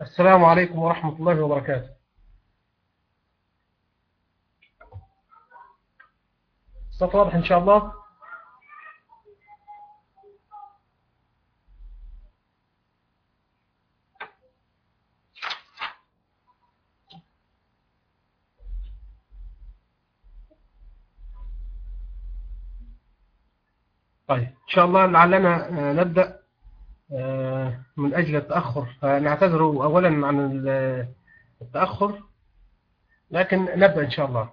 السلام عليكم ورحمة الله وبركاته. الصوت واضح إن شاء الله؟ طيب إن شاء الله لعلنا آه، نبدأ. من أجل التأخر. فنعتذر أولا عن ال- التأخر لكن نبدأ إن شاء الله.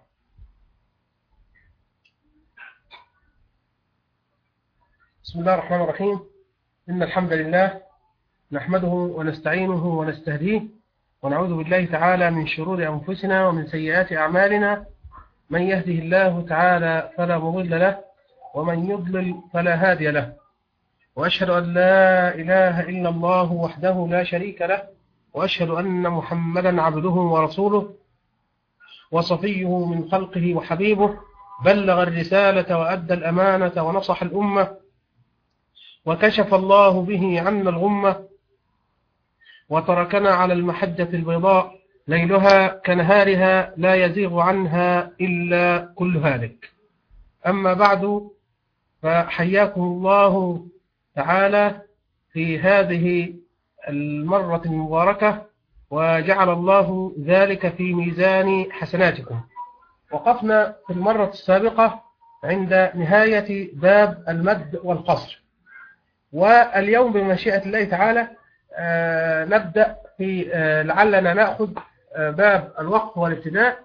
بسم الله الرحمن الرحيم. إن الحمد لله نحمده ونستعينه ونستهديه ونعوذ بالله تعالى من شرور أنفسنا ومن سيئات أعمالنا. من يهده الله تعالى فلا مضل له ومن يضلل فلا هادي له. وأشهد أن لا إله إلا الله وحده لا شريك له وأشهد أن محمدا عبده ورسوله وصفيه من خلقه وحبيبه بلغ الرسالة وأدى الأمانة ونصح الأمة وكشف الله به عنا الغمة وتركنا على المحجة البيضاء ليلها كنهارها لا يزيغ عنها إلا كل هالك. أما بعد فحياكم الله تعالى في هذه المرة المباركة وجعل الله ذلك في ميزان حسناتكم. وقفنا في المرة السابقة عند نهاية باب المد والقصر. واليوم بمشيئة الله تعالى آه، نبدأ في آه، لعلنا نأخذ آه، باب الوقف والابتداء.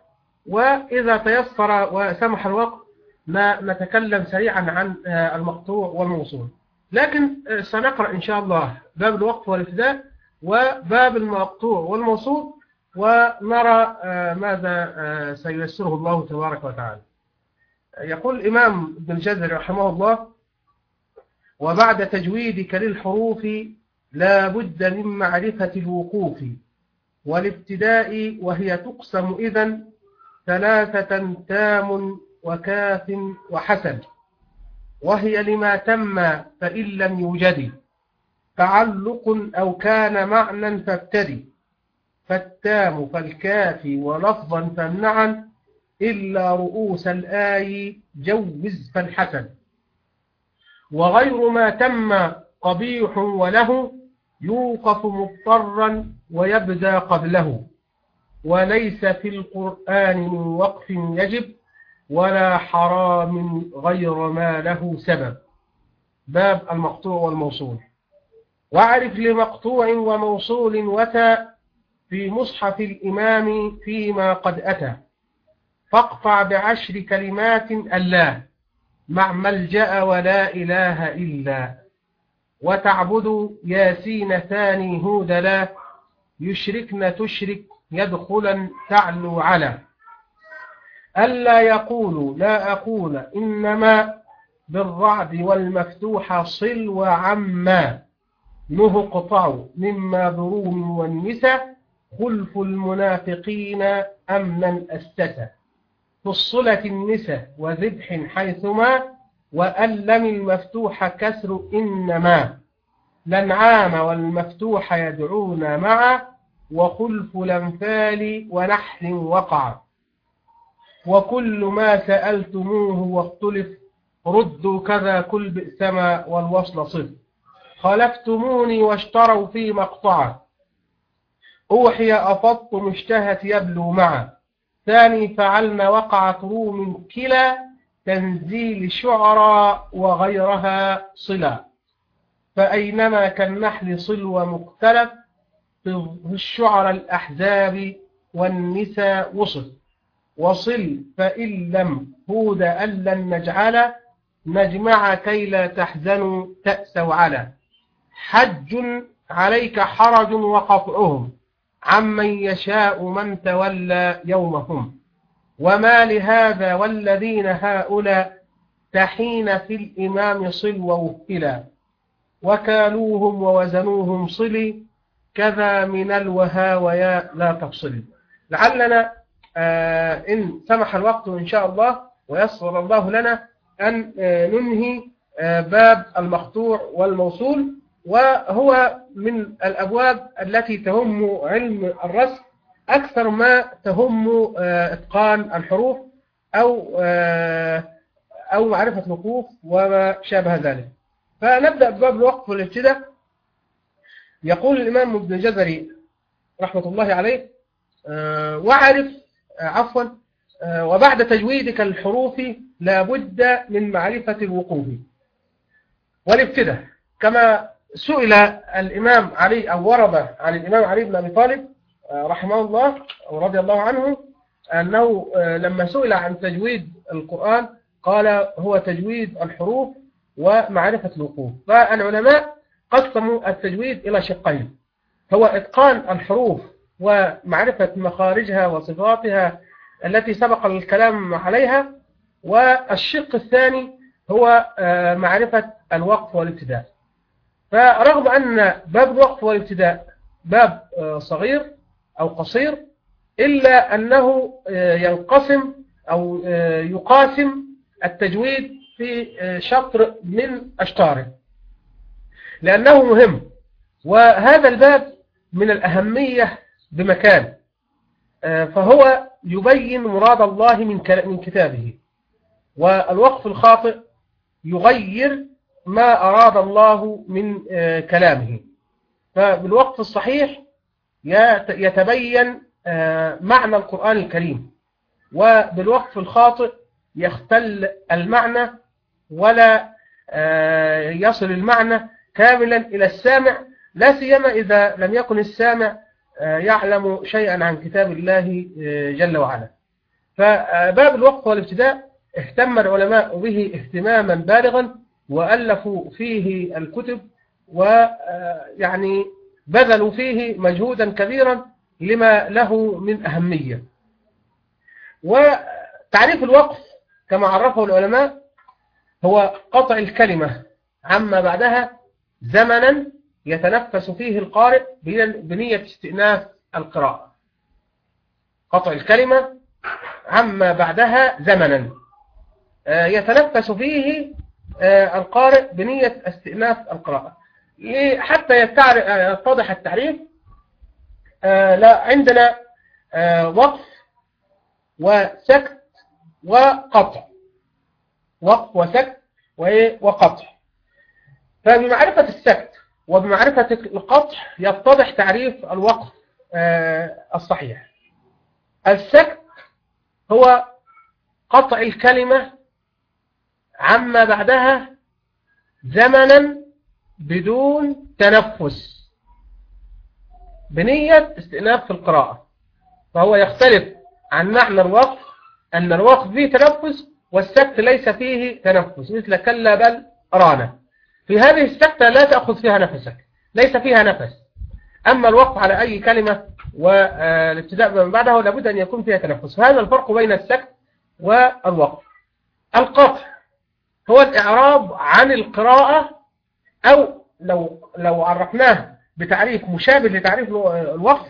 وإذا تيسر وسمح الوقت ما نتكلم سريعا عن المقطوع والموصول. لكن آه، سنقرأ إن شاء الله باب الوقف والابتداء وباب المقطوع والموصول ونرى آه، ماذا آه، سييسره الله تبارك وتعالى. يقول الإمام ابن الجزري رحمه الله وبعد تجويدك للحروف لا بد من معرفة الوقوف والابتداء وهي تقسم إذا ثلاثة تام وكاف وحسن. وهي لما تم فإن لم يوجد. تعلق أو كان معنى فابتدي فالتام فالكافي ولفظا فامنعا إلا رؤوس الآي جوز فالحسن. وغير ما تم قبيح وله يوقف مضطرا ويبدأ قبله. وليس في القرآن من وقف يجب. ولا حرام غير ما له سبب. باب المقطوع والموصول. واعرف لمقطوع وموصول وتى في مصحف الإمام فيما قد أتى. فاقطع بعشر كلمات الله مع ملجأ ولا إله إلا. وتعبد ياسين ثاني هود لا يشركن تشرك يدخلا تعلو على. ألا يقول لا أقول إنما بالرعد والمفتوح صل وعما نهقطع مما بروم والنساء خلف المنافقين أمنا أستسى فصلت النساء وذبح حيثما وألم المفتوح كسر إنما لنعام والمفتوح يدعون معا وخلف الأنفال ونحل وقع وكل ما سألتموه واختلف ردوا كذا كل بئسما والوصل صف خلفتموني واشتروا في مقطعة. أوحي أفضت مشتهت يبلو معا. ثاني فعلنا وقعت روم كلا تنزيل شعرا وغيرها صلا. فأينما كالنحل صلو مختلف في الشعر الأحزاب والنساء وصف. وصل فإن لم هود ألا نجعل نجمع كي لا تحزنوا تأسوا على حج عليك حرج وقطعهم عمن يشاء من تولى يومهم. وما لهذا والذين هؤلاء تحين في الإمام صل ووكلا وكالوهم ووزنوهم صلي كذا من الوهاويا لا تفصلي لعلنا إن سمح الوقت إن شاء الله ويسر الله لنا أن آه ننهي آه باب المقطوع والموصول وهو من الأبواب التي تهم علم الرسم أكثر ما تهم إتقان الحروف أو أو معرفة الوقوف وما شابه ذلك. فنبدأ بباب الوقف والابتداء. يقول الإمام ابن جزري رحمة الله عليه وعرف عفوا وبعد تجويدك الحروف لابد من معرفة الوقوف. والابتداء كما سئل الإمام علي أو ورد عن الإمام علي بن أبي طالب رحمه الله ورضي الله عنه أنه لما سئل عن تجويد القرآن قال هو تجويد الحروف ومعرفة الوقوف. فالعلماء قسموا التجويد إلى شقين هو إتقان الحروف ومعرفة مخارجها وصفاتها التي سبق الكلام عليها والشق الثاني هو معرفة الوقف والابتداء. فرغم أن باب الوقف والابتداء باب صغير أو قصير إلا أنه ينقسم أو يقاسم التجويد في شطر من أشطاره. لأنه مهم وهذا الباب من الأهمية بمكان. فهو يبين مراد الله من كتابه. والوقف الخاطئ يغير ما أراد الله من كلامه. فبالوقف الصحيح يتبين معنى القرآن الكريم. وبالوقف الخاطئ يختل المعنى ولا يصل المعنى كاملا إلى السامع لا سيما إذا لم يكن السامع يعلم شيئا عن كتاب الله جل وعلا. فباب الوقف والابتداء اهتم العلماء به اهتماما بالغا وألفوا فيه الكتب ويعني بذلوا فيه مجهودا كبيرا لما له من أهمية. وتعريف الوقف كما عرفه العلماء هو قطع الكلمة عما بعدها زمنا يتنفس فيه القارئ بنية استئناف القراءة. قطع الكلمة عما بعدها زمنا. يتنفس فيه القارئ بنية استئناف القراءة. حتى يتضح التعريف. لا عندنا وقف وسكت وقطع. وقف وسكت وقطع. فبمعرفة السكت وبمعرفة القطع يتضح تعريف الوقف الصحيح. السكت هو قطع الكلمة عما بعدها زمنا بدون تنفس بنية استئناف في القراءة. فهو يختلف عن معنى الوقف أن الوقف فيه تنفس والسكت ليس فيه تنفس مثل كلا بل رانا. في هذه السكتة لا تأخذ فيها نفسك ليس فيها نفس. أما الوقف على أي كلمة والابتداء من بعدها لابد أن يكون فيها تنفس. هذا الفرق بين السكت والوقف. القطع هو الإعراب عن القراءة أو لو لو عرفناه بتعريف مشابه لتعريف الوقف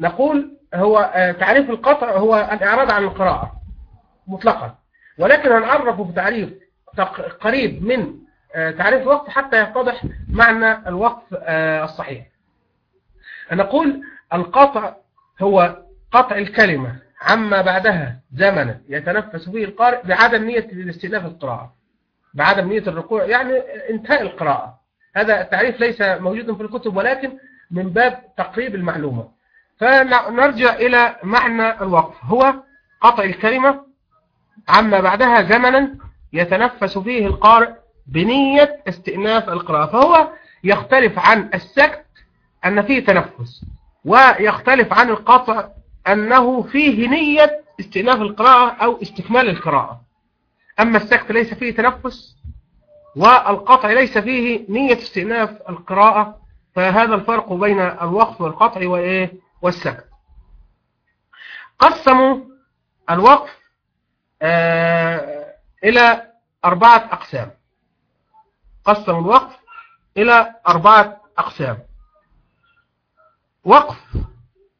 نقول هو تعريف القطع هو الإعراض عن القراءة مطلقا. ولكن هنعرفه بتعريف قريب من تعريف الوقف حتى يتضح معنى الوقف الصحيح. نقول القطع هو قطع الكلمة عما بعدها زمنا يتنفس فيه القارئ بعدم نية الاستئناف القراءة بعدم نية الركوع يعني انتهاء القراءة. هذا التعريف ليس موجود في الكتب ولكن من باب تقريب المعلومة. فنرجع إلى معنى الوقف. هو قطع الكلمة عما بعدها زمنا يتنفس فيه القارئ بنية استئناف القراءة فهو يختلف عن السكت أن فيه تنفس ويختلف عن القطع أنه فيه نية استئناف القراءة أو استكمال القراءة. أما السكت ليس فيه تنفس والقطع ليس فيه نية استئناف القراءة فهذا الفرق بين الوقف والقطع وإيه؟ والسكت. قسموا الوقف آه إلى أربعة أقسام. قسموا الوقف إلى أربعة أقسام. وقف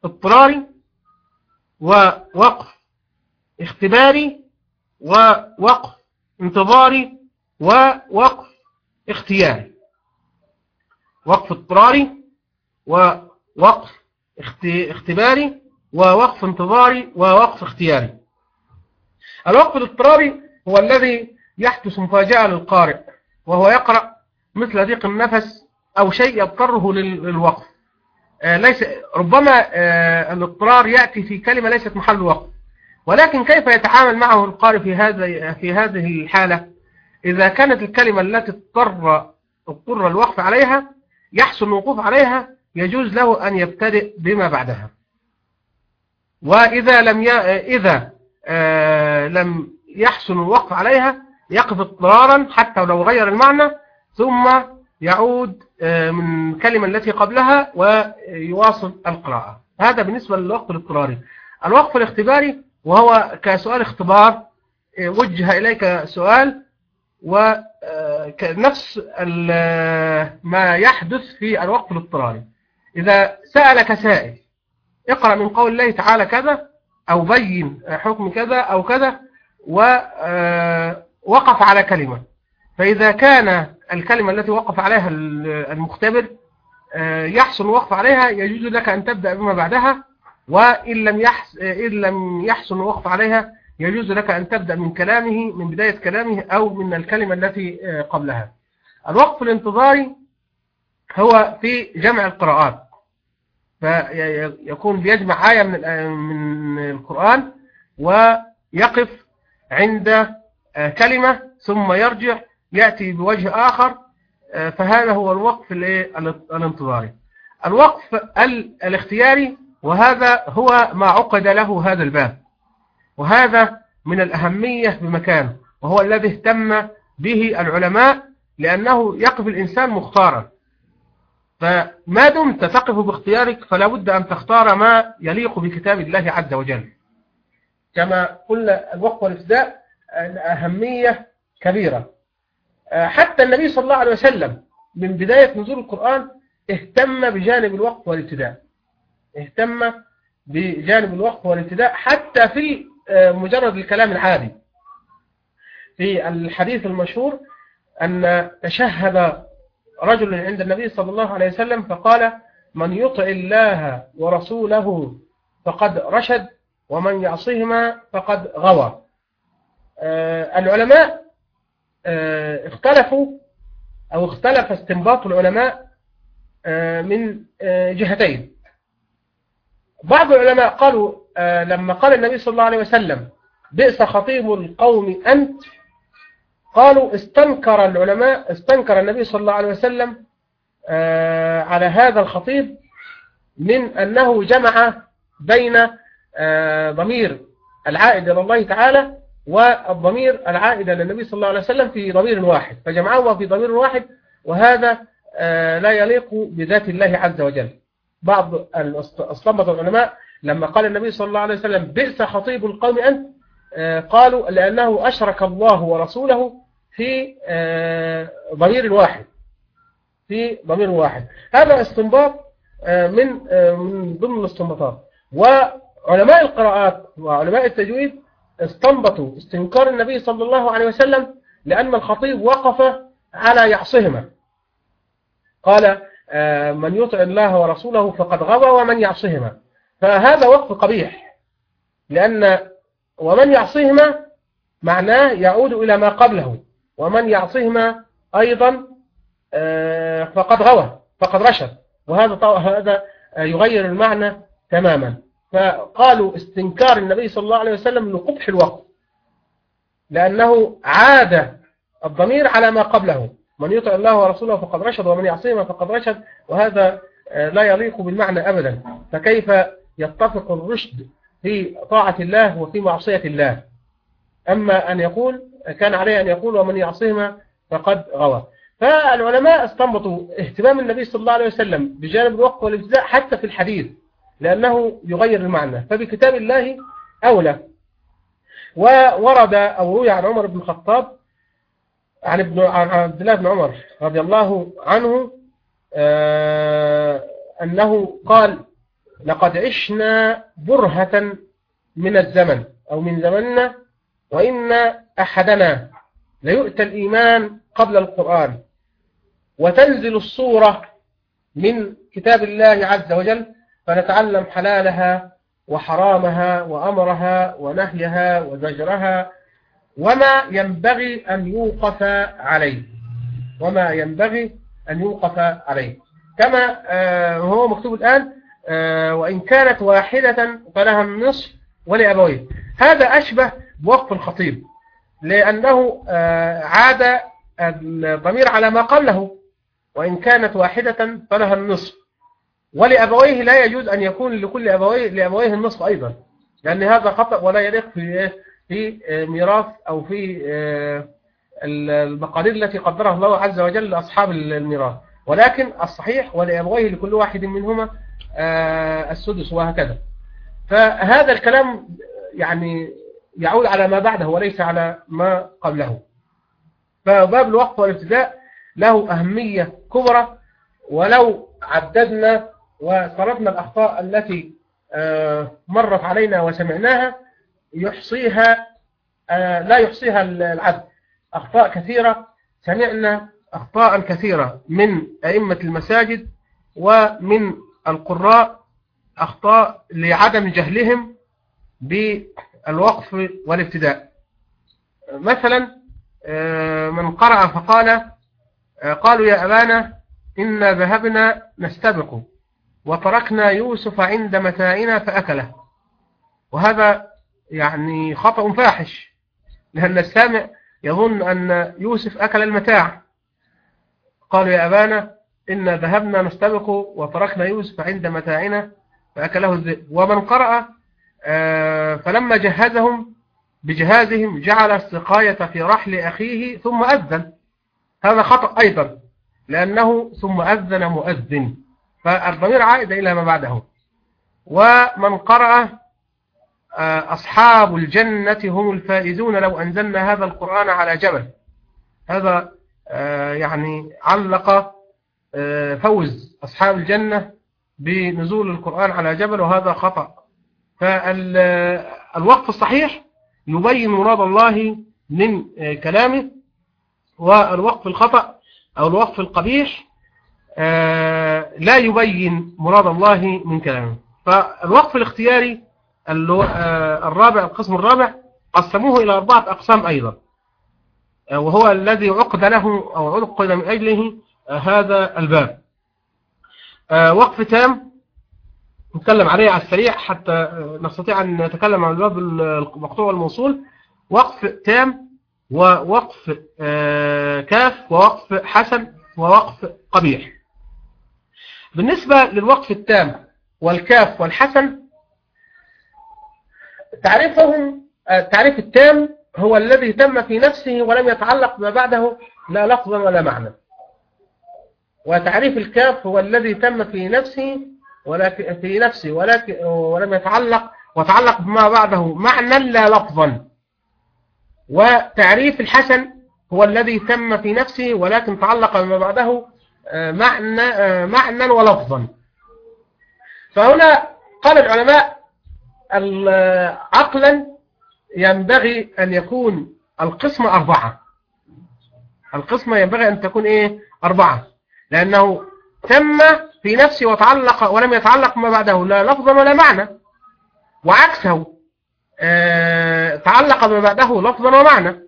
اضطراري ووقف اختباري ووقف انتظاري ووقف اختياري. وقف اضطراري ووقف اختباري ووقف انتظاري ووقف اختياري. الوقف الاضطراري هو الذي يحدث مفاجأة للقارئ. وهو يقرأ مثل ضيق النفس أو شيء يضطره للوقف. آه، ليس ربما آه، الاضطرار يأتي في كلمة ليست محل وقف ولكن كيف يتعامل معه القارئ في هذا في هذه الحالة؟ إذا كانت الكلمة التي اضطر اضطر الوقف عليها يحصل الوقوف عليها يجوز له أن يبتدئ بما بعدها. وإذا لم ي... إذا آه لم يحسن الوقف عليها يقف اضطرارا حتى لو غير المعنى ثم يعود آه من الكلمة التي قبلها ويواصل القراءة. هذا بالنسبة للوقف الاضطراري. الوقف الاختباري وهو كسؤال اختبار آه، وجه إليك سؤال ونفس آه، ما يحدث في الوقف الاضطراري. إذا سألك سائل اقرأ من قول الله تعالى كذا أو بين حكم كذا أو كذا ووقف آه، على كلمة. فإذا كان الكلمة التي وقف عليها المختبر آه، يحسن وقف عليها يجوز لك أن تبدأ بما بعدها وإن لم يحسن, إن لم يحسن الوقف عليها يجوز لك أن تبدأ من كلامه من بداية كلامه أو من الكلمة التي آه، قبلها. الوقف الانتظاري هو في جمع القراءات. فيكون بيجمع آية من من القرآن ويقف عند آه، كلمة ثم يرجع يأتي بوجه آخر آه، فهذا هو الوقف الانتظاري. الوقف الاختياري وهذا هو ما عقد له هذا الباب. وهذا من الأهمية بمكانه وهو الذي اهتم به العلماء لأنه يقف الإنسان مختارا. فما دمت تقف باختيارك فلا بد أن تختار ما يليق بكتاب الله عز وجل. كما قلنا الوقف والابتداء أهمية كبيرة. حتى النبي صلى الله عليه وسلم من بداية نزول القرآن اهتم بجانب الوقف والابتداء. اهتم بجانب الوقف والابتداء حتى في مجرد الكلام العادي. في الحديث المشهور أن تشهد رجل عند النبي صلى الله عليه وسلم فقال من يطع الله ورسوله فقد رشد ومن يعصهما فقد غوى. آه، العلماء آه، اختلفوا أو اختلف استنباط العلماء آه، من جهتين. بعض العلماء قالوا لما قال النبي صلى الله عليه وسلم بئس خطيب القوم أنت؟ قالوا استنكر العلماء استنكر النبي صلى الله عليه وسلم آه، على هذا الخطيب من أنه جمع بين آه، ضمير العائد إلى الله تعالى والضمير العائد إلى النبي صلى الله عليه وسلم في ضمير واحد. فجمعهما في ضمير واحد وهذا آه، لا يليق بذات الله عز وجل. بعض أصلمة العلماء لما قال النبي صلى الله عليه وسلم بئس خطيب القوم أنت؟ قالوا لأنه أشرك الله ورسوله في آه، ضمير واحد. في ضمير واحد. هذا استنباط آه، من آه، من ضمن الاستنباطات. وعلماء القراءات وعلماء التجويد استنبطوا استنكار النبي صلى الله عليه وسلم لأن الخطيب وقف على يعصهما. قال من يطع الله ورسوله فقد غضى ومن يعصهما. فهذا وقف قبيح لأن ومن يعصهما معناه يعود إلى ما قبله ومن يعصهما أيضا آه، فقد غوى فقد رشد. وهذا هذا يغير المعنى تماما. فقالوا استنكار النبي صلى الله عليه وسلم لقبح الوقت لأنه عاد الضمير على ما قبله. من يطع الله ورسوله فقد رشد ومن يعصيهما فقد رشد وهذا آه، لا يليق بالمعنى أبدا. فكيف يتفق الرشد في طاعة الله وفي معصية الله؟ أما أن يقول كان عليه أن يقول ومن يعصيهما فقد غوى. فالعلماء استنبطوا اهتمام النبي صلى الله عليه وسلم بجانب الوقف والابتداء حتى في الحديث. لأنه يغير المعنى فبكتاب الله أولى. وورد أو روي عن عمر بن الخطاب عن ابن عن عبد الله بن عمر رضي الله عنه آه، أنه قال لقد عشنا برهة من الزمن أو من زمننا وإن أحدنا ليؤتى الإيمان قبل القرآن وتنزل الصورة من كتاب الله عز وجل فنتعلم حلالها وحرامها وأمرها ونهيها وزجرها وما ينبغي أن يوقف عليه. وما ينبغي أن يوقف عليه. كما آه، هو مكتوب الآن آه، وإن كانت واحدة فلها النصف ولأبويه. هذا أشبه بوقف الخطيب لأنه آه، عاد الضمير على ما قبله. وإن كانت واحدة فلها النصف. ولأبويه لا يجوز أن يكون لكل أبويه لأبويه النصف أيضا. لأن هذا خطأ ولا يليق في في ميراث أو في المقادير التي قدرها الله عز وجل لأصحاب الميراث. ولكن الصحيح ولأبويه لكل واحد منهما آه، السدس وهكذا. فهذا الكلام يعني يعود على ما بعده وليس على ما قبله. فباب الوقف والابتداء له أهمية كبرى ولو عددنا وصرفنا الأخطاء التي آه، مرت علينا وسمعناها يحصيها آه، لا يحصيها العدد أخطاء كثيرة سمعنا أخطاء كثيرة من أئمة المساجد ومن القراء أخطاء لعدم جهلهم بالوقف والابتداء. مثلا آه، من قرأ فقال قالوا يا أبانا إنا ذهبنا نستبق وتركنا يوسف عند متاعنا فأكله. وهذا يعني خطأ فاحش لأن السامع يظن أن يوسف أكل المتاع. قالوا يا أبانا إنا ذهبنا نستبق وتركنا يوسف عند متاعنا فأكله الذئب. ومن قرأ آه، فلما جهزهم بجهازهم جعل السقاية في رحل أخيه ثم أذن. هذا خطأ أيضا لأنه ثم أذن مؤذن. فالضمير عائد إلى ما بعده. ومن قرأ آه، أصحاب الجنة هم الفائزون لو أنزلنا هذا القرآن على جبل. هذا آه، يعني علق آه، فوز أصحاب الجنة بنزول القرآن على جبل وهذا خطأ. فالوقف الصحيح يبين مراد الله من كلامه والوقف الخطأ أو الوقف القبيح لا يبين مراد الله من كلامه. فالوقف الاختياري آه، الرابع القسم الرابع قسموه إلى أربعة أقسام أيضا. آه، وهو الذي عقد له أو عقد من أجله آه، هذا الباب. وقف تام نتكلم عليه على السريع حتى نستطيع أن نتكلم عن الباب المقطوع والموصول. وقف تام ووقف كاف ووقف حسن ووقف قبيح. بالنسبة للوقف التام والكاف والحسن تعريفهم التعريف التام هو الذي تم في نفسه ولم يتعلق ما بعده لا لفظا ولا معنى. وتعريف الكاف هو الذي تم في نفسه ولكن في نفسه ولكن ولم يتعلق وتعلق بما بعده معنى لا لفظا. وتعريف الحسن هو الذي تم في نفسه ولكن تعلق بما بعده آه، معنى آه، معنى ولفظا. فهنا قال العلماء عقلا ينبغي أن يكون القسمة أربعة. القسمة ينبغي أن تكون إيه؟ أربعة. لأنه تم في نفسه وتعلق ولم يتعلق ما بعده لا لفظا ولا معنى. وعكسه آه تعلق ما بعده لفظا ومعنى.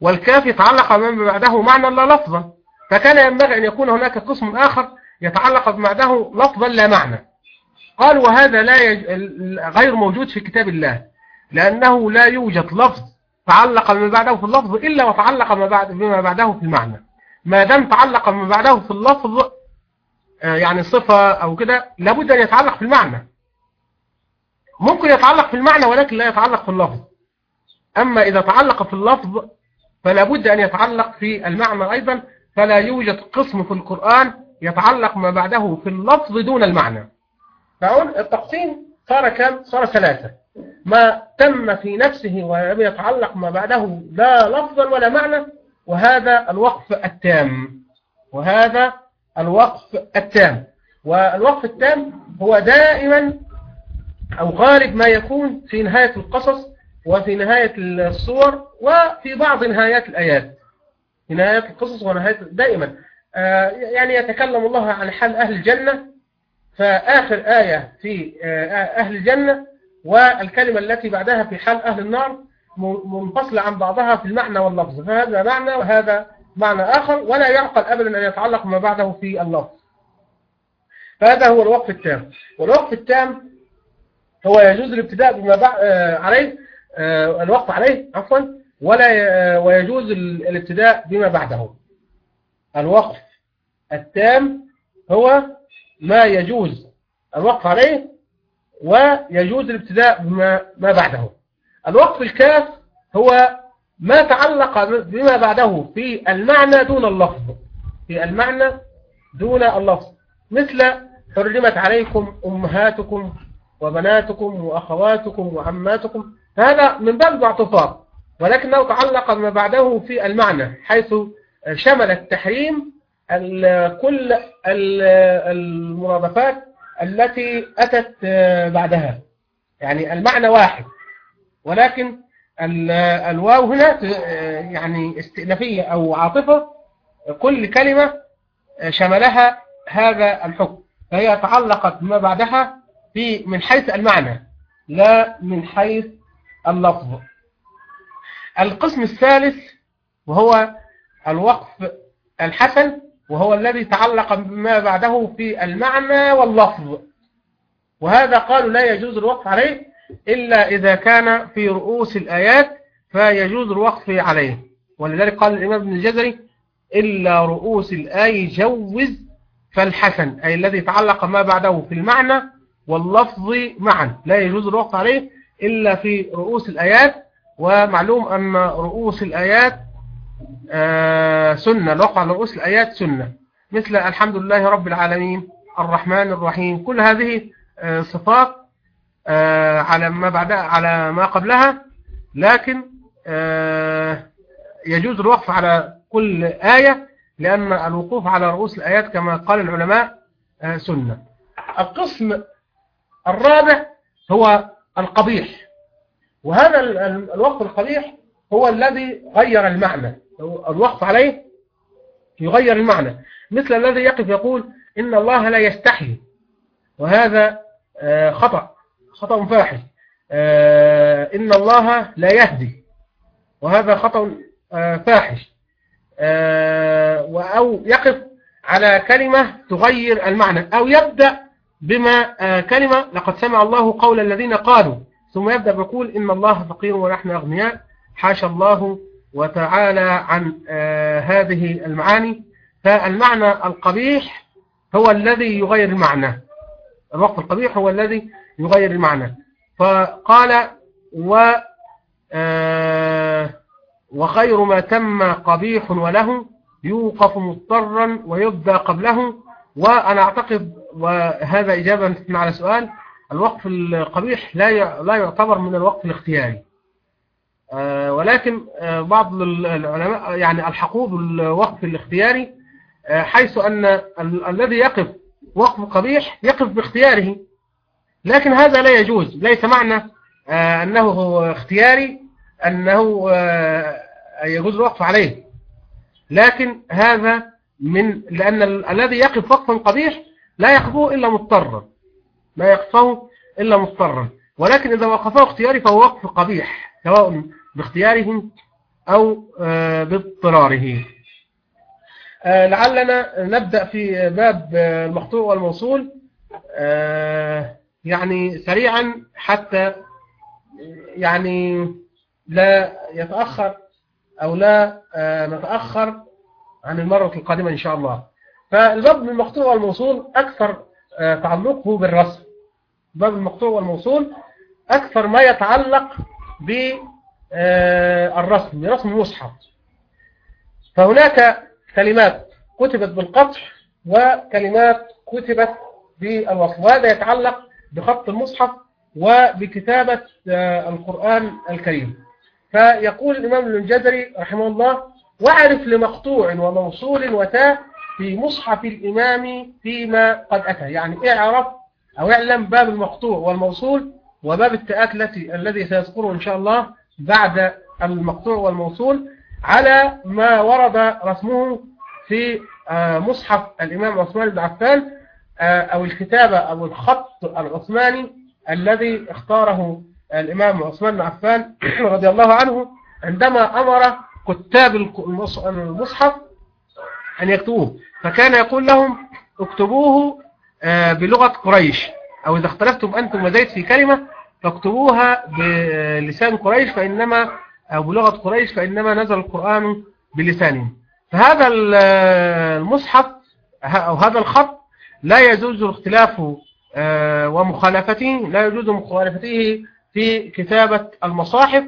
والكاف يتعلق ما بعده معنى لا لفظا. فكان ينبغي أن يكون هناك قسم آخر يتعلق ما بعده لفظا لا معنى. قال وهذا لا يج... غير موجود في كتاب الله لأنه لا يوجد لفظ تعلق ما بعده في اللفظ إلا وتعلق ما بعد بما بعده في المعنى. ما دام تعلق ما بعده في اللفظ آه، يعني صفة أو كده لابد أن يتعلق في المعنى. ممكن يتعلق في المعنى ولكن لا يتعلق في اللفظ. أما إذا تعلق في اللفظ فلا بد أن يتعلق في المعنى أيضا فلا يوجد قسم في القرآن يتعلق ما بعده في اللفظ دون المعنى. فهون التقسيم صار كم؟ صار ثلاثة. ما تم في نفسه ولم يتعلق ما بعده لا لفظا ولا معنى وهذا الوقف التام. وهذا الوقف التام. والوقف التام هو دائما أو غالب ما يكون في نهاية القصص وفي نهاية الصور وفي بعض نهايات الآيات. نهاية القصص ونهاية دائما. آه، يعني يتكلم الله عن حال أهل الجنة فآخر آية في آه، أهل الجنة والكلمة التي بعدها في حال أهل النار منفصلة عن بعضها في المعنى واللفظ. فهذا معنى وهذا معنى آخر ولا يعقل أبدا أن يتعلق ما بعده في اللفظ. فهذا هو الوقف التام. والوقف التام هو يجوز الابتداء بما بعد آه، عليه آه، الوقف عليه عفوا ولا ويجوز الابتداء بما بعده. الوقف التام هو ما يجوز الوقف عليه ويجوز الابتداء بما ما بعده. الوقف الكاف هو ما تعلق بما بعده في المعنى دون اللفظ. في المعنى دون اللفظ. مثل حرمت عليكم أمهاتكم وبناتكم وأخواتكم وعماتكم. هذا من باب المعطوفات ولكنه تعلق بما بعده في المعنى حيث شمل التحريم كل المرادفات التي أتت بعدها. يعني المعنى واحد. ولكن الواو هنا يعني استئنافية أو عاطفة كل كلمة شملها هذا الحكم. فهي تعلقت بما بعدها في من حيث المعنى لا من حيث اللفظ. القسم الثالث وهو الوقف الحسن وهو الذي تعلق بما بعده في المعنى واللفظ. وهذا قالوا لا يجوز الوقف عليه إلا إذا كان في رؤوس الآيات فيجوز الوقف عليه. ولذلك قال الإمام ابن الجزري إلا رؤوس الآي جوز فالحسن أي الذي تعلق ما بعده في المعنى واللفظ معا لا يجوز الوقف عليه إلا في رؤوس الآيات ومعلوم أن رؤوس الآيات آه، سنة الوقف على رؤوس الآيات سنة. مثل الحمد لله رب العالمين الرحمن الرحيم. كل هذه آه، صفات آه، على ما بعدها على ما قبلها. لكن يجوز الوقف على كل آية لأن الوقوف على رؤوس الآيات كما قال العلماء سنة. القسم الرابع هو القبيح. وهذا الوقف القبيح هو الذي غير المعنى. الوقف عليه يغير المعنى. مثل الذي يقف يقول إن الله لا يستحي. وهذا آه، خطأ. خطأ فاحش. آه، إن الله لا يهدي. وهذا خطأ آه، فاحش. أو يقف على كلمة تغير المعنى. أو يبدأ بما كلمة لقد سمع الله قول الذين قالوا. ثم يبدأ بيقول إن الله فقير ونحن أغنياء. حاشا الله وتعالى عن آه هذه المعاني. فالمعنى القبيح هو الذي يغير المعنى. الوقت القبيح هو الذي يغير المعنى. فقال و آه وخير ما تم قبيح وله يوقف مضطرا ويبدأ قبله. وأنا أعتقد وهذا إجابة على سؤال الوقف القبيح لا لا يعتبر من الوقف الاختياري. آه، ولكن آه، بعض العلماء يعني الحقوق بالوقف الاختياري آه، حيث أن الذي يقف وقف قبيح يقف باختياره. لكن هذا لا يجوز. ليس معنى أنه اختياري أنه يجوز الوقف عليه. لكن هذا من لأن الذي يقف وقفا قبيح لا يقفه إلا مضطرا. لا يقفه إلا مضطرا ولكن إذا وقفه اختياري فهو وقف قبيح سواء باختياره أو آه، باضطراره. آه، لعلنا نبدأ في باب المقطوع والموصول آه، يعني سريعا حتى يعني لا يتأخر أو لا نتأخر عن المرة القادمة إن شاء الله. فالباب المقطوع والموصول أكثر تعلقه بالرسم. باب المقطوع والموصول أكثر ما يتعلق بالرسم برسم المصحف فهناك كلمات كتبت بالقطع وكلمات كتبت بالوصل وهذا يتعلق بخط المصحف وبكتابة آه، القرآن الكريم. فيقول الإمام الجزري رحمه الله وأعرف لمقطوع وموصول وتاء في مصحف الإمام فيما قد أتى يعني اعرف أو اعلم باب المقطوع والموصول وباب التي الذي سيذكره إن شاء الله بعد المقطوع والموصول على ما ورد رسمه في آه، مصحف الإمام عثمان بن عفان آه، أو الكتابة أو الخط العثماني الذي اختاره الإمام عثمان بن عفان رضي الله عنه عندما أمر كتاب المصحف أن يكتبوه. فكان يقول لهم اكتبوه بلغة قريش. أو إذا اختلفتم أنتم وزيد في كلمة فاكتبوها بلسان قريش فإنما أو بلغة قريش فإنما نزل القرآن بلسانهم. فهذا المصحف أو هذا الخط لا يجوز الاختلاف آه، ومخالفته لا يجوز مخالفته في كتابة المصاحف.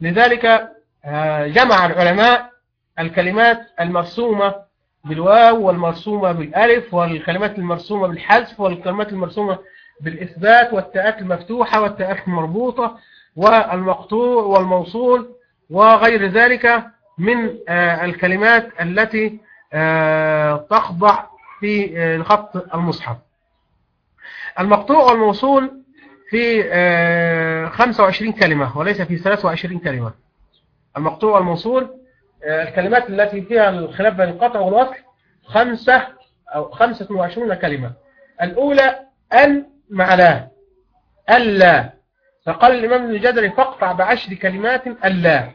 لذلك آه، جمع العلماء الكلمات المرسومة بالواو والمرسومة بالألف والكلمات المرسومة بالحذف والكلمات المرسومة بالإثبات والتاءات المفتوحة والتاءات المربوطة والمقطوع والموصول وغير ذلك من آه، الكلمات التي آه، تخضع في آه، خط المصحف. المقطوع والموصول في 25 كلمة وليس في 23 كلمة. المقطوع والموصول الكلمات التي فيها الخلاف بين القطع والوصل خمسة أو خمسة وعشرون كلمة. الأولى أن مع لا. ألا فقال الإمام ابن الجدري فاقطع بعشر كلمات ألا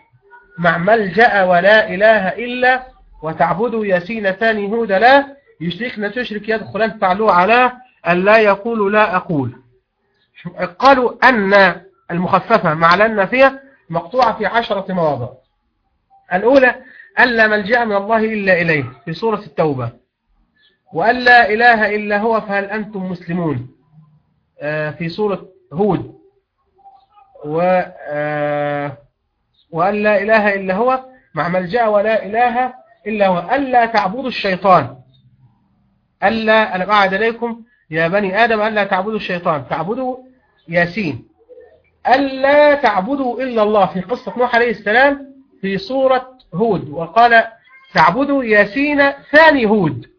مع ملجأ ولا إله إلا وتعبدوا ياسين ثاني هود لا. يشركنا تشرك يدخلن فعلوا على أن لا يقول لا أقول. قالوا أن المخففة مع لن فيها مقطوعة في عشرة مواضع. الأولى أن لا ملجأ من الله إلا إليه في سورة التوبة. وأن لا إله إلا هو فهل أنتم مسلمون؟ آه، في سورة هود. و آه، وأن لا إله إلا هو مع ملجأ ولا إله إلا هو. ألا تعبدوا الشيطان. ألا أنا قاعد عليكم يا بني آدم ألا تعبدوا الشيطان. تعبدوا ياسين. ألا تعبدوا إلا الله. في قصة نوح عليه السلام في سورة هود وقال تعبدوا ياسين ثاني هود.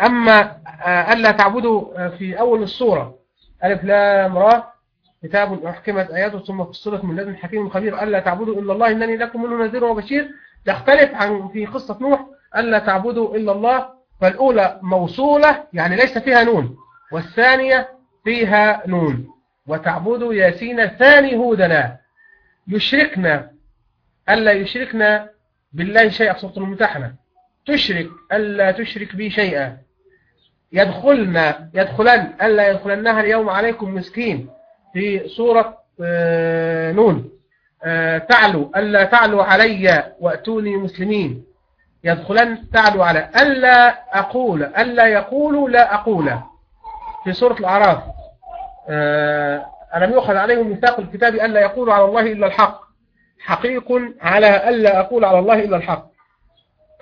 أما آه، ألا تعبدوا في أول السورة ألف لام را كتاب أحكمت آياته ثم فصلت من لدن حكيم خبير. ألا تعبدوا إلا الله إنني لكم منه نذير وبشير. تختلف عن في قصة نوح ألا تعبدوا إلا الله فالأولى موصولة يعني ليس فيها نون والثانية فيها نون. وتعبدوا ياسين ثاني هودنا. يشركنا ألا يشركنا بالله شيئا سورة المتحنة تشرك ألا تشرك بي شيئا. يدخلنا يدخلن ألا يدخلنها اليوم عليكم مسكين. في سورة آه، نون. آه، تعلو ألا تعلو علي وأتوني مسلمين. يدخلن تعلو على ألا أقول ألا يقول لا أقول. في سورة الأعراف. آه، ألم يؤخذ عليهم ميثاق الكتاب ألا يقولوا على الله إلا الحق؟ حقيق على ألا أقول على الله إلا الحق.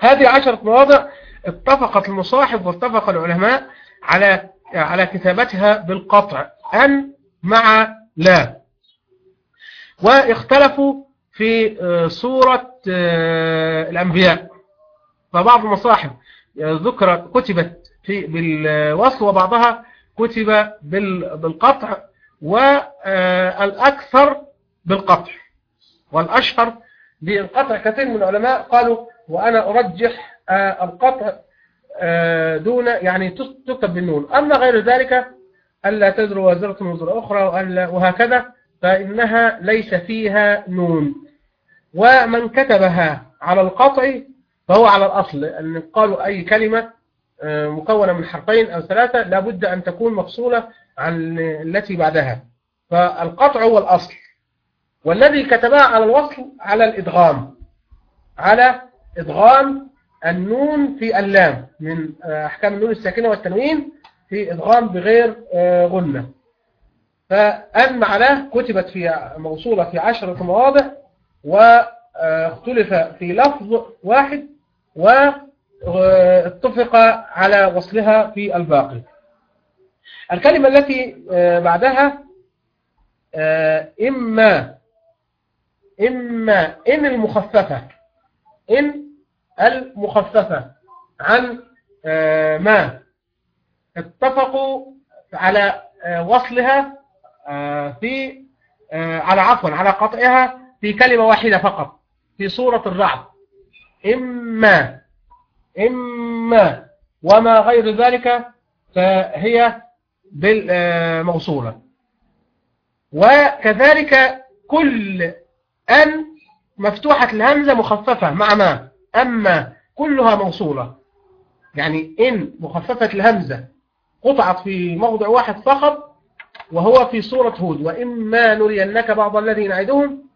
هذه عشرة مواضع اتفقت المصاحف واتفق العلماء على على كتابتها بالقطع. أن مع لا. واختلفوا في آه، سورة آه، الأنبياء. فبعض المصاحف ذكر كتبت في بالوصل وبعضها كتب بالقطع والأكثر بالقطع. والأشهر بالقطع كثير من العلماء قالوا وأنا أرجح آه، القطع دون يعني تكتب بالنون أما غير ذلك ألا تزر وزرة وزر أخرى وهكذا فإنها ليس فيها نون. ومن كتبها على القطع فهو على الأصل أن قالوا أي كلمة آه، مكونة من حرفين أو ثلاثة لابد أن تكون مفصولة عن التي بعدها. فالقطع هو الأصل. والذي كتبها على الوصل على الإدغام على إدغام النون في اللام من آه، أحكام النون الساكنة والتنوين في إدغام بغير آه، غنة. فأن معناه كتبت في موصولة في عشرة مواضع واختلف في لفظ واحد واتفق على وصلها في الباقي. الكلمة التي آه، بعدها آه، إما إما إن المخففة إن المخففة عن ما اتفقوا على آه، وصلها آه، في آه، على عفوا على قطعها في كلمة واحدة فقط في سورة الرعد. إما إما وما غير ذلك فهي بالموصولة وكذلك كل أن مفتوحة الهمزة مخففة مع ما؟ أما كلها موصولة. يعني إن مخففة الهمزة قطعت في موضع واحد فقط وهو في سورة هود وإما نرينك بعض الذي نعدهم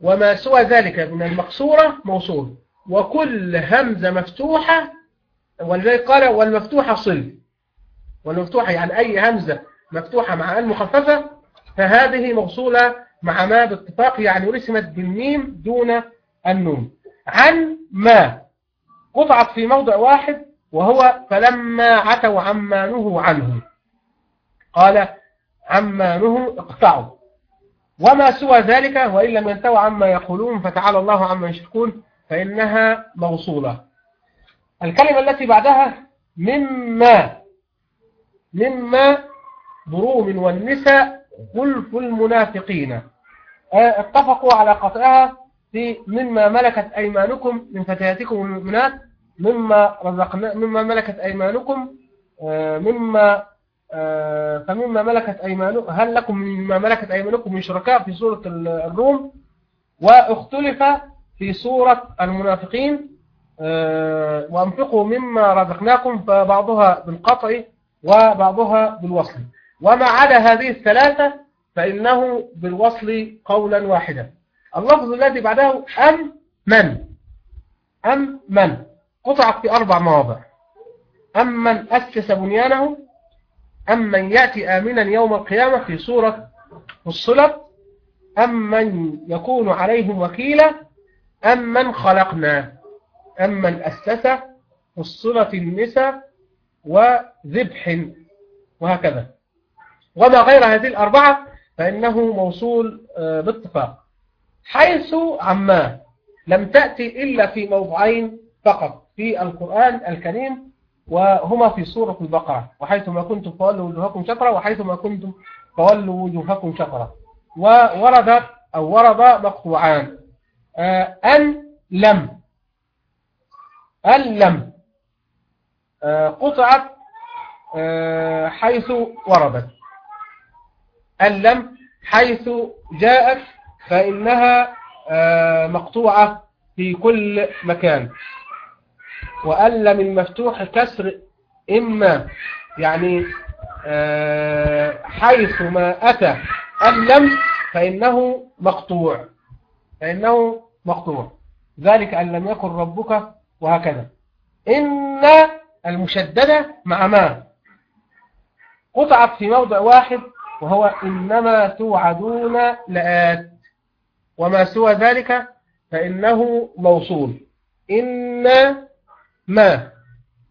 وما سوى ذلك من المقصورة موصول. وكل همزة مفتوحة ولذلك قال والمفتوحة صل. والمفتوحة يعني أي همزة مفتوحة مع المخففة فهذه موصولة مع ما باتفاق يعني رسمت بالميم دون النون. عن ما قطعت في موضع واحد وهو فلما عتوا عما نهوا عنه. قال عما نهوا اقطعوا. وما سوى ذلك وإن لم ينتهوا عما يقولون فتعالى الله عما يشركون فإنها موصولة. الكلمة التي بعدها مما مما بروم والنساء خلف المنافقين. آه، اتفقوا على قطعها في مما ملكت أيمانكم من فتياتكم المؤمنات مما رزقنا مما ملكت أيمانكم آه، مما آه، فمما ملكت أيمانكم هل لكم مما ملكت أيمانكم من شركاء في سورة الروم؟ واختلف في سورة المنافقين. وأنفقوا مما رزقناكم فبعضها بالقطع وبعضها بالوصل. وما عدا هذه الثلاثة فإنه بالوصل قولا واحدا. اللفظ الذي بعده أم من؟ أم من؟ قطعت في أربع مواضع. أم من أسس بنيانه؟ أم من يأتي آمنا يوم القيامة في سورة الصلة أم من يكون عليهم وكيلا؟ أم من خلقنا؟ أم من أسس الصلة النساء وذبح؟ وهكذا. وما غير هذه الأربعة فإنه موصول آه، باتفاق حيث عما لم تأتي إلا في موضعين فقط في القرآن الكريم وهما في سورة البقرة. وحيث ما كنتم فولوا وجوهكم شطرة وحيث ما كنتم فولوا وجوهكم شطرة. وورد أو ورد مقطوعان. آه، أن لم أن لم آه، قطعت حيث وردت. اللم حيث جاءت فإنها آه، مقطوعة في كل مكان. وألم المفتوح كسر إما يعني حيث ما أتى. اللم فإنه مقطوع. فإنه مقطوع. ذلك أن لم يكن ربك وهكذا. إن المشددة مع ما قطعت في موضع واحد وهو إنما توعدون لآت. وما سوى ذلك فإنه موصول. إن ما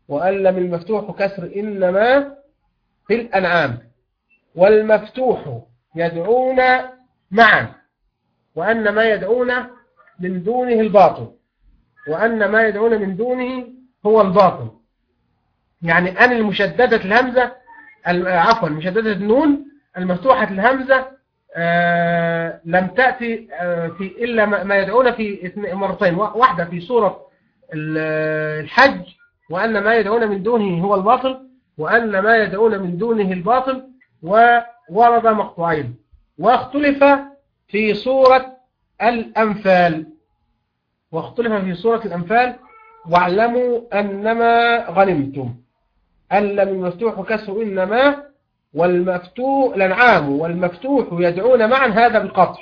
وألم المفتوح كسر إنما في الأنعام. والمفتوح يدعون معا وأن ما يدعون من دونه الباطل وأن ما يدعون من دونه هو الباطل. يعني أن المشددة الهمزة عفوا مشددة النون المفتوحة الهمزة آه لم تأتي آه في إلا ما يدعون في مرتين واحدة في سورة الحج وأن ما يدعون من دونه هو الباطل وأن ما يدعون من دونه الباطل وورد مقطوعين. واختلف في سورة الأنفال. واختلف في سورة الأنفال. واعلموا أنما غنمتم. ألم المفتوح كسر إنما والمفتوح الأنعام والمفتوح يدعون معا هذا بالقطع.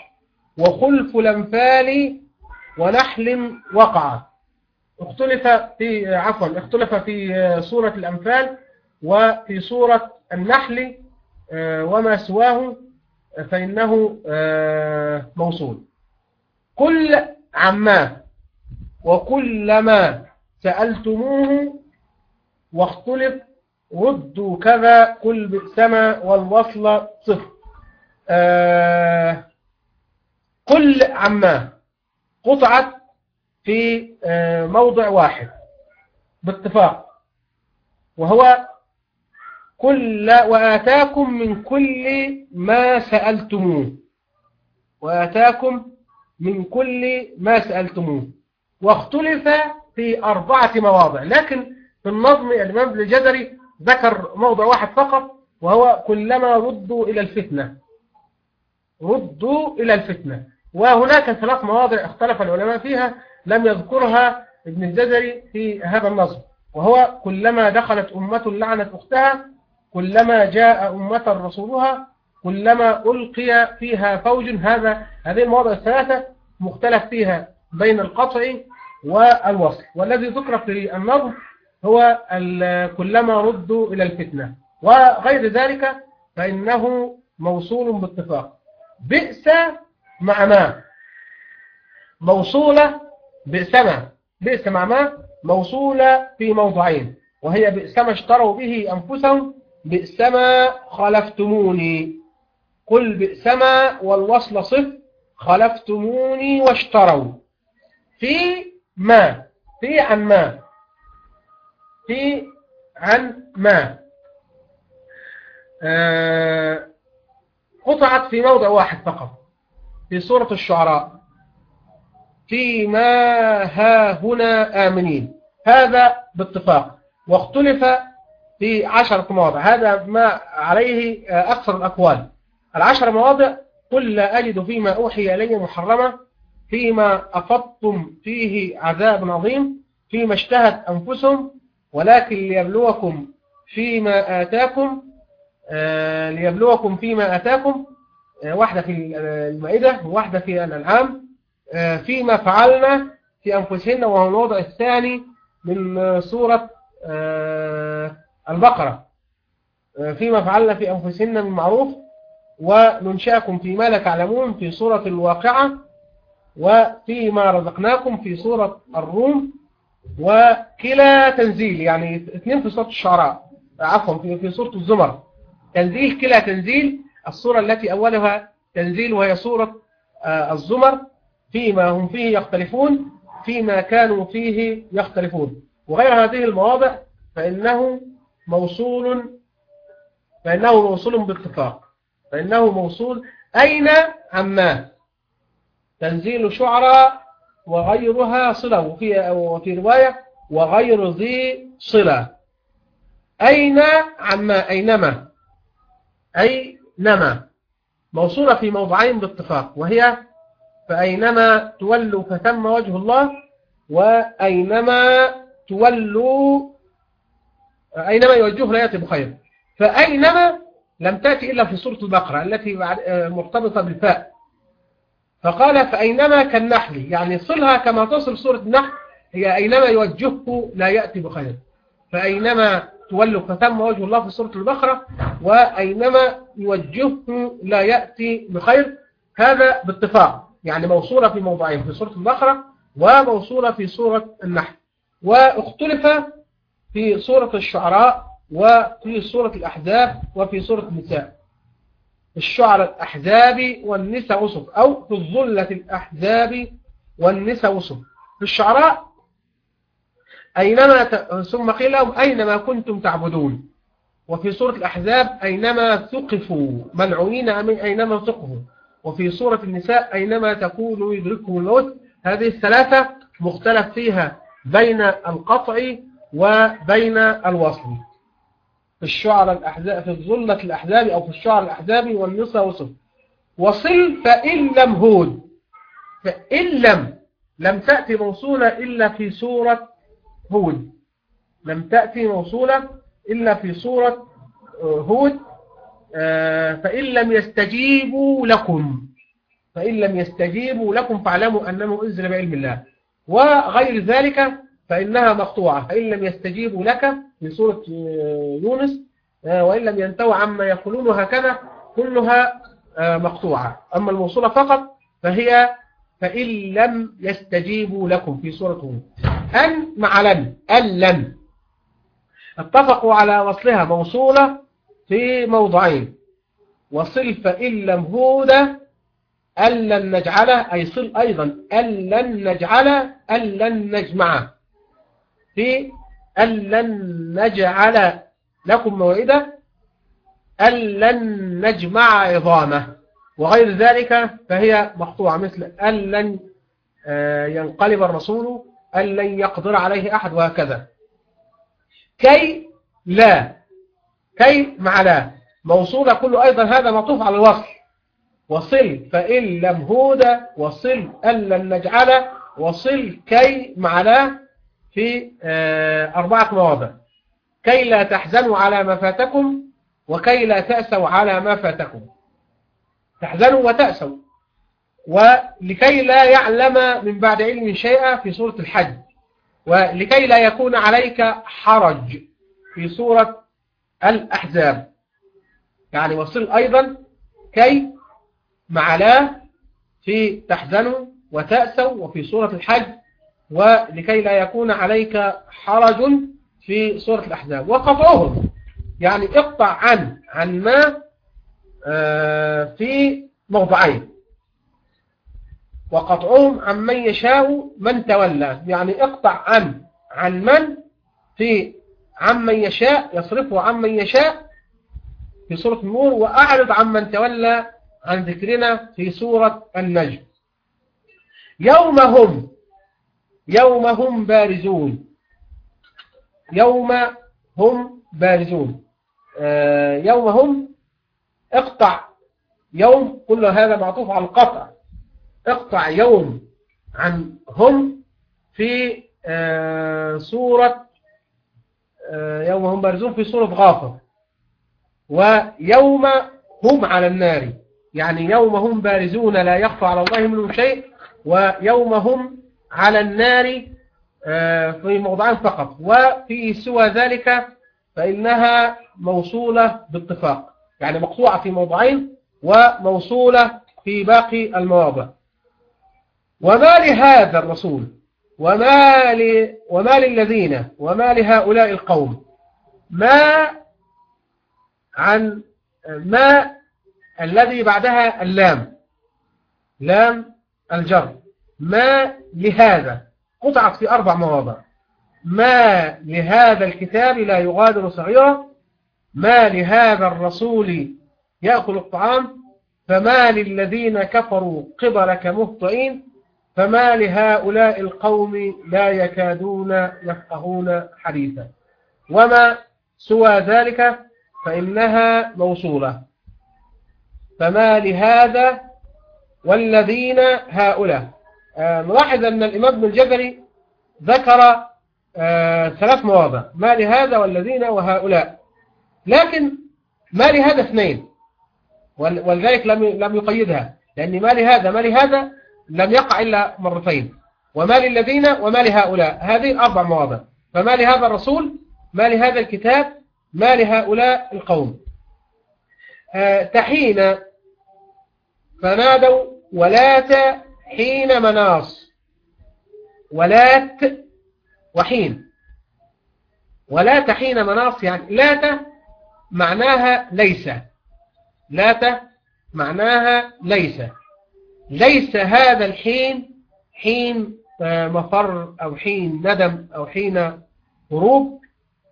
وخلف الأنفال ونحل وقع. اختلف في عفوا اختلف في سورة الأنفال وفي سورة النحل آه، وما سواه فإنه آه، موصول. كل عما وكلما سألتموه واختلف ردوا كذا كل بئسما والوصل صفر. آه كل عما قطعت في آه موضع واحد باتفاق وهو كل وآتاكم من كل ما سألتموه. وآتاكم من كل ما سألتموه. واختلف في أربعة مواضع لكن في النظم الإمام ابن الجزري ذكر موضع واحد فقط وهو كلما ردوا إلى الفتنة. ردوا إلى الفتنة. وهناك ثلاث مواضع اختلف العلماء فيها لم يذكرها ابن الجزري في هذا النظم وهو كلما دخلت أمة لعنت أختها كلما جاء أمة رسولها كلما ألقي فيها فوج هذا هذه المواضع الثلاثة مختلف فيها بين القطع والوصل. والذي ذكر في النظم هو كلما ردوا إلى الفتنة. وغير ذلك فإنه موصول باتفاق. بئس مع ما؟ موصولة بئس ما؟ بئس مع ما؟ موصولة في موضعين. وهي بئس ما اشتروا به أنفسهم بئس ما خلفتموني. قل بئس ما والوصل صف خلفتموني واشتروا. في ما؟ في عن ما؟ في عن ما؟ آه قطعت في موضع واحد فقط في سورة الشعراء. فيما ها هنا آمنين. هذا باتفاق. واختلف في عشرة مواضع. هذا ما عليه أكثر الأقوال. العشر مواضع قل لا أجد فيما أوحي إلي محرمة فيما أفضتم فيه عذاب عظيم فيما اشتهت أنفسهم ولكن ليبلوكم فيما آتاكم آه، ليبلوكم فيما آتاكم آه، واحدة في المائدة وواحدة في الأنعام آه، فيما فعلنا في أنفسهن وهو الوضع الثاني من سورة البقرة. فيما فعلنا في أنفسهن من معروف وننشأكم فيما لا تعلمون في سورة الواقعة وفيما رزقناكم في سورة الروم وكلا تنزيل يعني اثنين في سورة الشعراء عفوا في سورة الزمر. تنزيل كلا تنزيل السورة التي أولها تنزيل وهي سورة آه، الزمر فيما هم فيه يختلفون فيما كانوا فيه يختلفون. وغير هذه المواضع فإنه موصول فإنه موصول باتفاق فإنه موصول أين عما تنزيل شعراء وغيرها صلة. وفي, وفي رواية وغير ذي صلة. أين عما أينما؟ أي نما. موصولة في موضعين باتفاق. وهي فأينما تولوا فثم وجه الله وأينما تولوا أينما يوجه لا يأتي بخير. فأينما لم تأتي إلا في سورة البقرة التي مرتبطة بالفاء. فقال فأينما كالنحل؟ يعني صلها كما تصل سورة النحل هي أينما يوجهه لا يأتي بخير. فأينما تولوا فثم وجه الله في سورة البقرة وأينما يوجهه لا يأتي بخير. هذا باتفاق. يعني موصولة في موضعين في سورة البقرة وموصولة في سورة النحل. واختلف في سورة الشعراء وفي سورة الأحزاب وفي سورة النساء. الشعر الأحزاب والنساء وصف أو في الظلة الأحزاب والنساء في الشعراء أينما ت... ثم قيل لهم أينما كنتم تعبدون. وفي سورة الأحزاب أينما ثقفوا ملعونين أينما ثقفوا. وفي سورة النساء أينما تكونوا يدركهم الموت. هذه الثلاثة مختلف فيها بين القطع وبين الوصل. في الشعر الأحزاب في الظلة الأحزاب أو في الشعر الأحزاب والنصى وصل وصل فإن لم هود. فإن لم لم تأتي موصولة إلا في سورة هود. لم تأتي موصولة إلا في سورة آه، هود. آه، فإن لم يستجيبوا لكم. فإن لم يستجيبوا لكم فاعلموا أنه أنزل بعلم الله. وغير ذلك فإنها مقطوعة. فإن لم يستجيبوا لك في سورة آه، يونس وإن لم ينتوا عما يقولون هكذا كلها مقطوعة. أما الموصولة فقط فهي فإن لم يستجيبوا لكم في سورة هود أن مع لن أن لن اتفقوا على وصلها موصولة في موضعين. وصل فإن لم هود أن لن نجعله أي صل أيضا أن لن نجعله أن لن نجمعه. في أن لن نجعل لكم موعدة أن لن نجمع عظامة. وغير ذلك فهي مقطوعة مثل أن لن آه، ينقلب الرسول أن لن يقدر عليه أحد وهكذا. كي لا كي مع لا. موصولة كله أيضا هذا معطوف على الوصل. وصل فإن لم هود وصل أن لن نجعل. وصل كي مع لا في أربعة مواضع. كي لا تحزنوا على ما فاتكم وكي لا تأسوا على ما فاتكم. تحزنوا وتأسوا. ولكي لا يعلم من بعد علم شيئا في سورة الحج. ولكي لا يكون عليك حرج في سورة الأحزاب. يعني وصل أيضا كي مع لا في تحزنوا وتأسوا وفي سورة الحج ولكي لا يكون عليك حرج في سورة الأحزاب. وقطعهم يعني اقطع عن عن ما آه، في موضعين. وقطعهم عن من يشاء من تولى. يعني اقطع عن عن من؟ في عن من يشاء يصرفه عن من يشاء في سورة النور وأعرض عن من تولى عن ذكرنا في سورة النجم. يوم هم يوم هم بارزون. يوم هم بارزون. آه، يوم هم اقطع يوم. كل هذا معطوف على القطع. اقطع يوم عن هم في آه، سورة آه، يوم هم بارزون في سورة غافر. ويوم هم على النار. يعني يوم هم بارزون لا يخفى على الله منهم شيء ويوم هم على النار آه، في موضعان فقط. وفي سوى ذلك فإنها موصولة باتفاق. يعني مقطوعة في موضعين وموصولة في باقي المواضع. وما لهذا الرسول؟ وما, ل... وما للذين؟ وما لهؤلاء القوم؟ ما عن ما الذي بعدها اللام لام الجر. ما لهذا قطعت في أربع مواضع. ما لهذا الكتاب لا يغادر صغيرة ما لهذا الرسول يأكل الطعام فما للذين كفروا قبلك مهطئين فما لهؤلاء القوم لا يكادون يفقهون حديثا. وما سوى ذلك فإنها موصولة. فما لهذا والذين هؤلاء نلاحظ أن الإمام ابن الجبري ذكر آه، ثلاث مواضع ما لهذا والذين وهؤلاء. لكن ما لهذا اثنين ولذلك لم لم يقيدها لأن ما لهذا ما لهذا لم يقع إلا مرتين وما للذين وما لهؤلاء. هذه الأربع مواضع. فما لهذا الرسول ما لهذا الكتاب ما لهؤلاء القوم. آه، تحين فنادوا ولات حين مناص. ولات وحين. ولات حين مناص يعني لات معناها ليس. لات معناها ليس. ليس هذا الحين حين مفر أو حين ندم أو حين هروب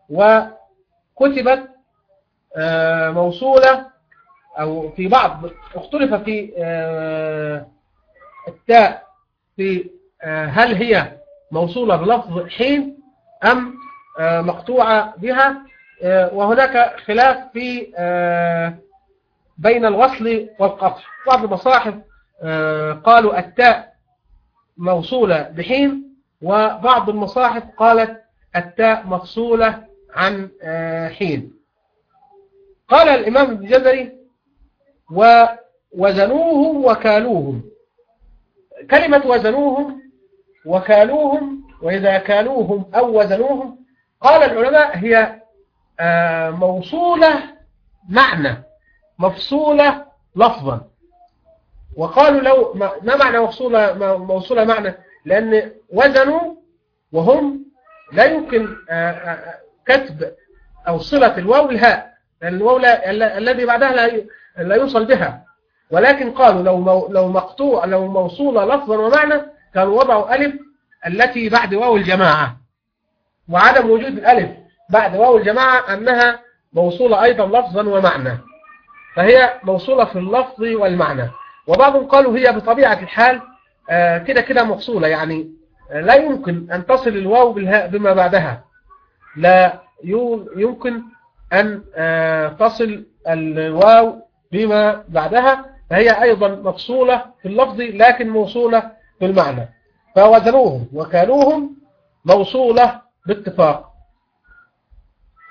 وكتبت آه، موصولة أو في بعض اختلف في آه، التاء في هل هي موصولة بلفظ حين أم مقطوعة بها؟ وهناك خلاف في بين الوصل والقطع. بعض المصاحف قالوا التاء موصولة بحين وبعض المصاحف قالت التاء مفصولة عن حين. قال الإمام ابن جزري ووزنوهم وكالوهم. كلمة وزنوهم وكالوهم وإذا كالوهم أو وزنوهم قال العلماء هي موصولة معنى مفصولة لفظا. وقالوا لو ما معنى موصولة موصولة معنى؟ لأن وزنوا وهم لا يمكن آه، آه، كتب أو صلة الواو الهاء لأن الواو الذي بعدها لا يوصل بها. ولكن قالوا لو لو مقطوع لو موصولة لفظا ومعنى كانوا وضعوا ألف التي بعد واو الجماعة. وعدم وجود الألف بعد واو الجماعة أنها موصولة أيضا لفظا ومعنى. فهي موصولة في اللفظ والمعنى. وبعضهم قالوا هي بطبيعة الحال آه، كده كده مفصولة. يعني آه، لا يمكن أن تصل الواو بالهاء بما بعدها. لا يمكن أن تصل الواو بما بعدها. فهي أيضا مفصولة في اللفظ لكن موصولة في المعنى فوزنوهم وكالوهم موصولة باتفاق.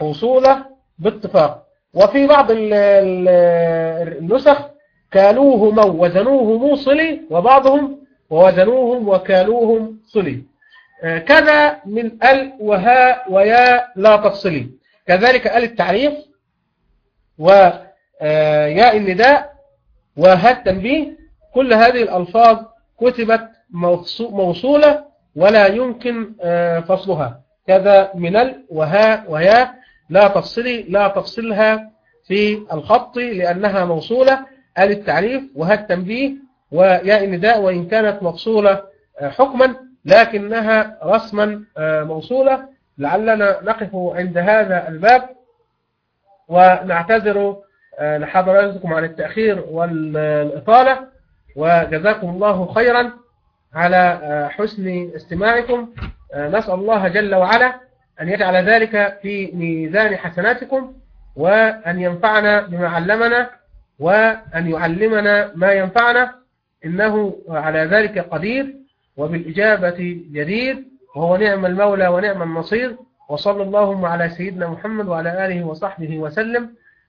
موصولة باتفاق. وفي بعض النسخ كالوه مو وزنوه موصلي وبعضهم ووزنوهم وكالوهم صلي. كذا من ال وهاء وياء لا تفصلي. كذلك ال التعريف وياء النداء وهاء التنبيه كل هذه الألفاظ كتبت موصولة ولا يمكن فصلها. كذا من ال وهاء وياء لا تفصلي لا تفصلها في الخط لأنها موصولة. ال التعريف وهاء التنبيه وياء النداء وإن كانت مفصولة حكما لكنها رسما موصولة. لعلنا نقف عند هذا الباب ونعتذر لحضراتكم عن التأخير والإطالة وجزاكم الله خيرا على حسن استماعكم. نسأل الله جل وعلا أن يجعل ذلك في ميزان حسناتكم وأن ينفعنا بما علمنا وأن يعلمنا ما ينفعنا. إنه على ذلك قدير وبالإجابة جدير وهو نعم المولى ونعم النصير. وصلى اللهم على سيدنا محمد وعلى آله وصحبه وسلم.